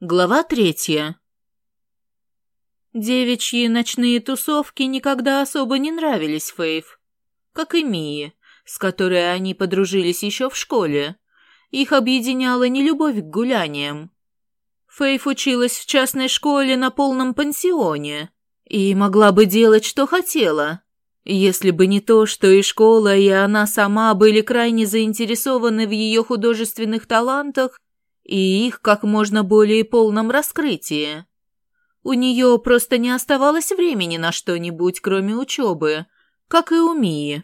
Глава третья. Девичьи ночные тусовки никогда особо не нравились Фейв, как и Мии, с которой они подружились еще в школе. Их объединяла не любовь к гуляниям. Фейв училась в частной школе на полном пансионе и могла бы делать, что хотела, если бы не то, что и школа, и она сама были крайне заинтересованы в ее художественных талантах и их как можно более полном раскрытии. У нее просто не оставалось времени на что-нибудь, кроме учебы, как и у Мии.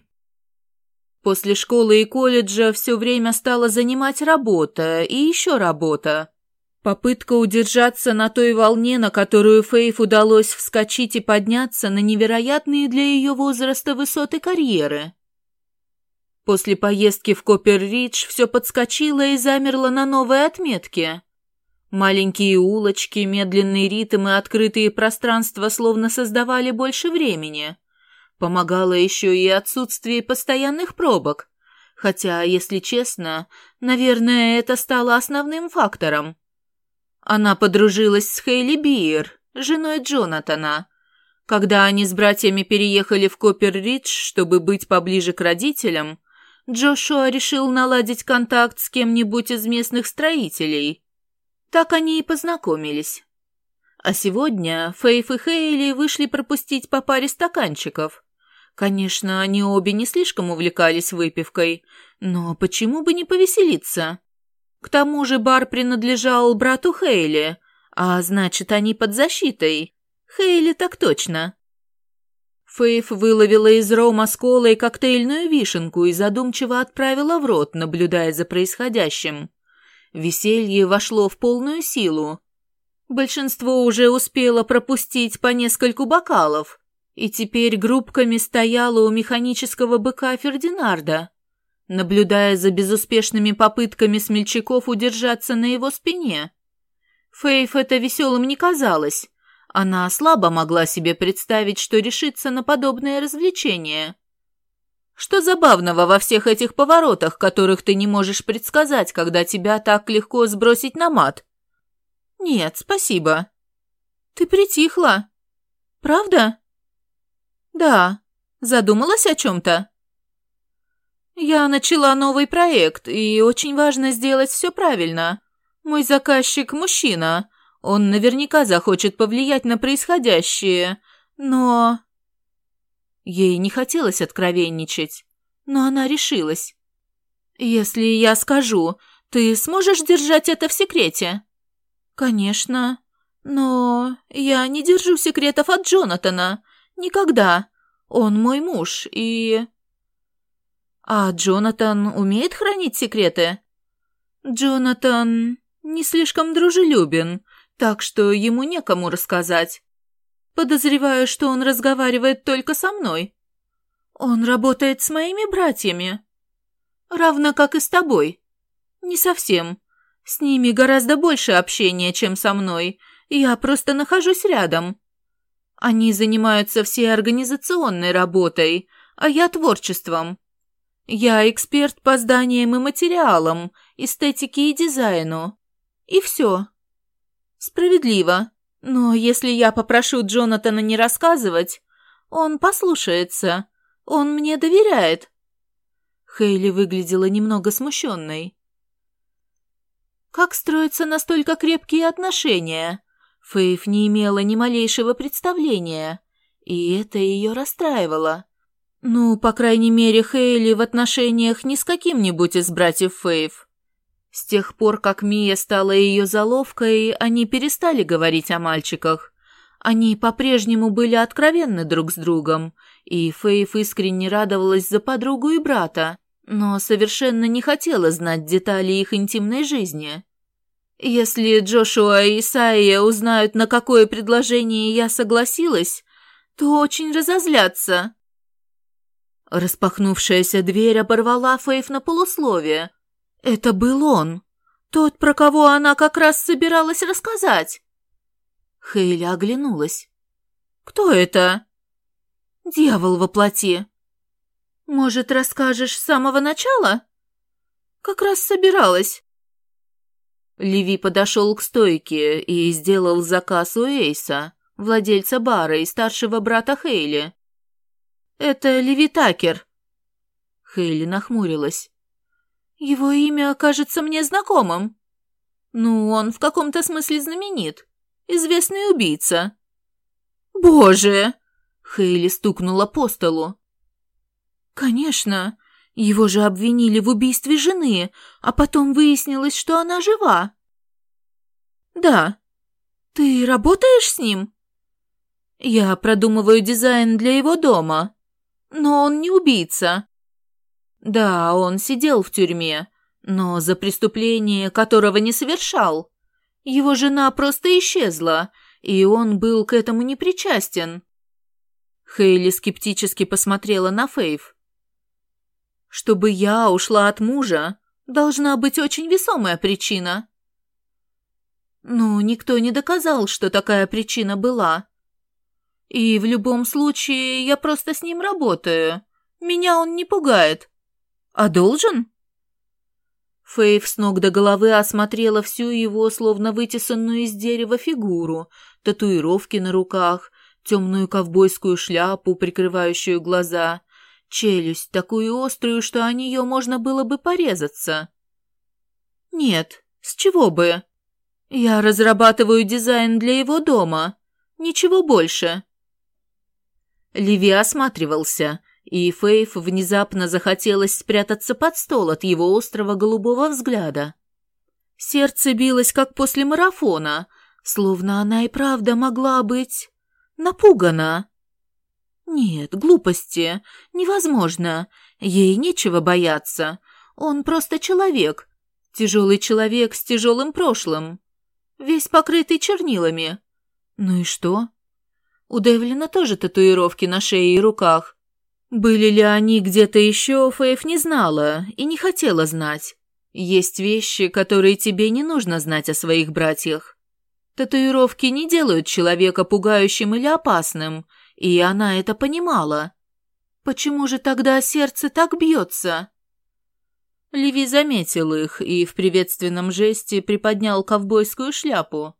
После школы и колледжа все время стала занимать работа и еще работа. Попытка удержаться на той волне, на которую Фейф удалось вскочить и подняться на невероятные для ее возраста высоты карьеры. После поездки в Коппер-Ридж все подскочило и замерло на новой отметке. Маленькие улочки, медленный ритм и открытые пространства словно создавали больше времени. Помогало еще и отсутствие постоянных пробок. Хотя, если честно, наверное, это стало основным фактором. Она подружилась с Хейли Биер, женой Джонатана. Когда они с братьями переехали в Коппер-Ридж, чтобы быть поближе к родителям, Джошуа решил наладить контакт с кем-нибудь из местных строителей. Так они и познакомились. А сегодня Фейф и Хейли вышли пропустить по паре стаканчиков. Конечно, они обе не слишком увлекались выпивкой, но почему бы не повеселиться? К тому же бар принадлежал брату Хейли, а значит, они под защитой. Хейли так точно. Фейф выловила из рома с колой коктейльную вишенку и задумчиво отправила в рот, наблюдая за происходящим. Веселье вошло в полную силу. Большинство уже успело пропустить по нескольку бокалов, и теперь группками стояло у механического быка Фердинарда, наблюдая за безуспешными попытками смельчаков удержаться на его спине. Фейф это веселым не казалось, она слабо могла себе представить, что решится на подобное развлечение. Что забавного во всех этих поворотах, которых ты не можешь предсказать, когда тебя так легко сбросить на мат? Нет, спасибо. Ты притихла. Правда? Да. Задумалась о чем-то? Я начала новый проект, и очень важно сделать все правильно. Мой заказчик – мужчина, он наверняка захочет повлиять на происходящее, но... Ей не хотелось откровенничать, но она решилась. «Если я скажу, ты сможешь держать это в секрете?» «Конечно. Но я не держу секретов от Джонатана. Никогда. Он мой муж, и...» «А Джонатан умеет хранить секреты?» «Джонатан не слишком дружелюбен, так что ему некому рассказать. Подозреваю, что он разговаривает только со мной. Он работает с моими братьями. Равно как и с тобой. Не совсем. С ними гораздо больше общения, чем со мной. Я просто нахожусь рядом. Они занимаются всей организационной работой, а я творчеством. Я эксперт по зданиям и материалам, эстетике и дизайну. И все. Справедливо. Но если я попрошу Джонатана не рассказывать, он послушается. Он мне доверяет. Хейли выглядела немного смущенной. Как строятся настолько крепкие отношения? Фейф не имела ни малейшего представления, и это ее расстраивало. Ну, по крайней мере, Хейли в отношениях не с каким-нибудь из братьев Фейф. С тех пор, как Мия стала ее заловкой, они перестали говорить о мальчиках. Они по-прежнему были откровенны друг с другом, и Фейф искренне радовалась за подругу и брата, но совершенно не хотела знать детали их интимной жизни. Если Джошуа и Исайя узнают, на какое предложение я согласилась, то очень разозлятся. Распахнувшаяся дверь оборвала Фейф на полусловие, это был он, тот, про кого она как раз собиралась рассказать. Хейли оглянулась. «Кто это?» «Дьявол во плоти». «Может, расскажешь с самого начала?» «Как раз собиралась». Леви подошел к стойке и сделал заказ у Эйса, владельца бара и старшего брата Хейли. «Это Леви Такер». Хейли нахмурилась. «Его имя кажется мне знакомым. Ну, он в каком-то смысле знаменит. Известный убийца». «Боже!» — Хейли стукнула по столу. «Конечно. Его же обвинили в убийстве жены, а потом выяснилось, что она жива. Да. Ты работаешь с ним? Я продумываю дизайн для его дома. Но он не убийца. Да, он сидел в тюрьме, но за преступление, которого не совершал. Его жена просто исчезла, и он был к этому не причастен. Хейли скептически посмотрела на Фейв. Чтобы я ушла от мужа, должна быть очень весомая причина. Но никто не доказал, что такая причина была. И в любом случае я просто с ним работаю. Меня он не пугает. А должен? Фейв с ног до головы осмотрела всю его, словно вытесанную из дерева фигуру, татуировки на руках, темную ковбойскую шляпу, прикрывающую глаза, челюсть, такую острую, что о нее можно было бы порезаться. Нет, с чего бы? Я разрабатываю дизайн для его дома. Ничего больше. Ливи осматривался, и Фейф внезапно захотелось спрятаться под стол от его острого голубого взгляда. Сердце билось, как после марафона, словно она и правда могла быть напугана. «Нет, глупости. Невозможно. Ей нечего бояться. Он просто человек. Тяжелый человек с тяжелым прошлым. Весь покрытый чернилами. Ну и что? У Девлина тоже татуировки на шее и руках. Были ли они где-то еще, Фейф не знала и не хотела знать. Есть вещи, которые тебе не нужно знать о своих братьях. Татуировки не делают человека пугающим или опасным – и она это понимала. Почему же тогда сердце так бьется? Леви заметил их и в приветственном жесте приподнял ковбойскую шляпу.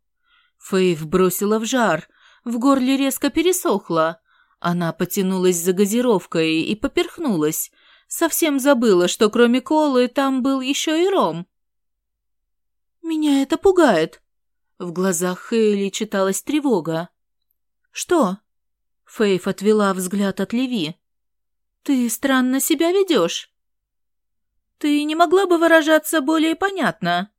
Фейв бросила в жар, в горле резко пересохло. Она потянулась за газировкой и поперхнулась. Совсем забыла, что кроме колы там был еще и ром. «Меня это пугает». В глазах Хейли читалась тревога. «Что?» Фейф отвела взгляд от Леви. «Ты странно себя ведешь. Ты не могла бы выражаться более понятно?»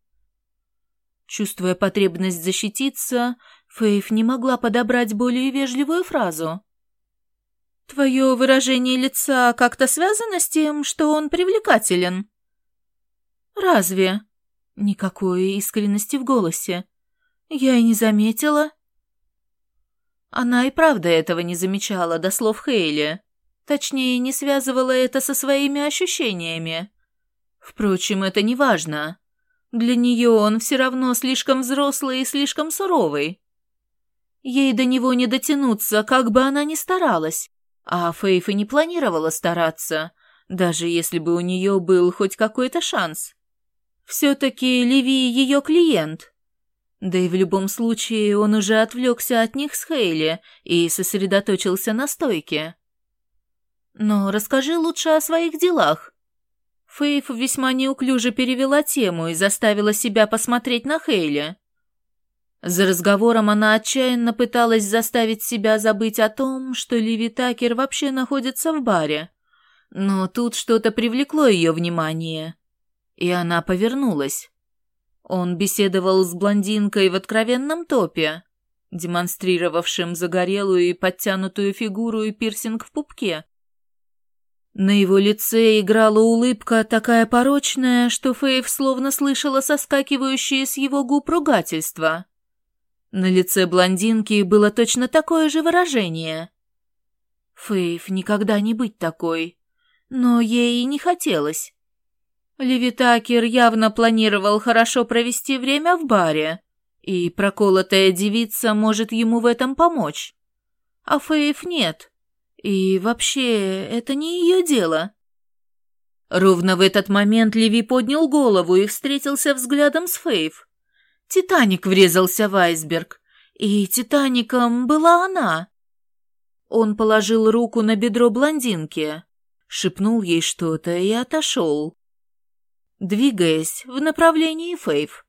Чувствуя потребность защититься, Фейф не могла подобрать более вежливую фразу. «Твое выражение лица как-то связано с тем, что он привлекателен?» «Разве?» Никакой искренности в голосе. «Я и не заметила». Она и правда этого не замечала до слов Хейли. Точнее, не связывала это со своими ощущениями. Впрочем, это не важно. Для нее он все равно слишком взрослый и слишком суровый. Ей до него не дотянуться, как бы она ни старалась. А Фейф и не планировала стараться, даже если бы у нее был хоть какой-то шанс. Все-таки Леви ее клиент, да и в любом случае он уже отвлекся от них с Хейли и сосредоточился на стойке. Но расскажи лучше о своих делах. Фейф весьма неуклюже перевела тему и заставила себя посмотреть на Хейли. За разговором она отчаянно пыталась заставить себя забыть о том, что Ливи Такер вообще находится в баре. Но тут что-то привлекло ее внимание, и она повернулась. Он беседовал с блондинкой в откровенном топе, демонстрировавшим загорелую и подтянутую фигуру и пирсинг в пупке. На его лице играла улыбка такая порочная, что Фейв словно слышала соскакивающие с его губ ругательства. На лице блондинки было точно такое же выражение. Фейв никогда не быть такой, но ей и не хотелось. Левитакер явно планировал хорошо провести время в баре, и проколотая девица может ему в этом помочь. А Фейф нет. И вообще, это не ее дело. Ровно в этот момент Леви поднял голову и встретился взглядом с Фейф. Титаник врезался в айсберг, и Титаником была она. Он положил руку на бедро блондинки, шепнул ей что-то и отошел. Двигаясь в направлении Фейв,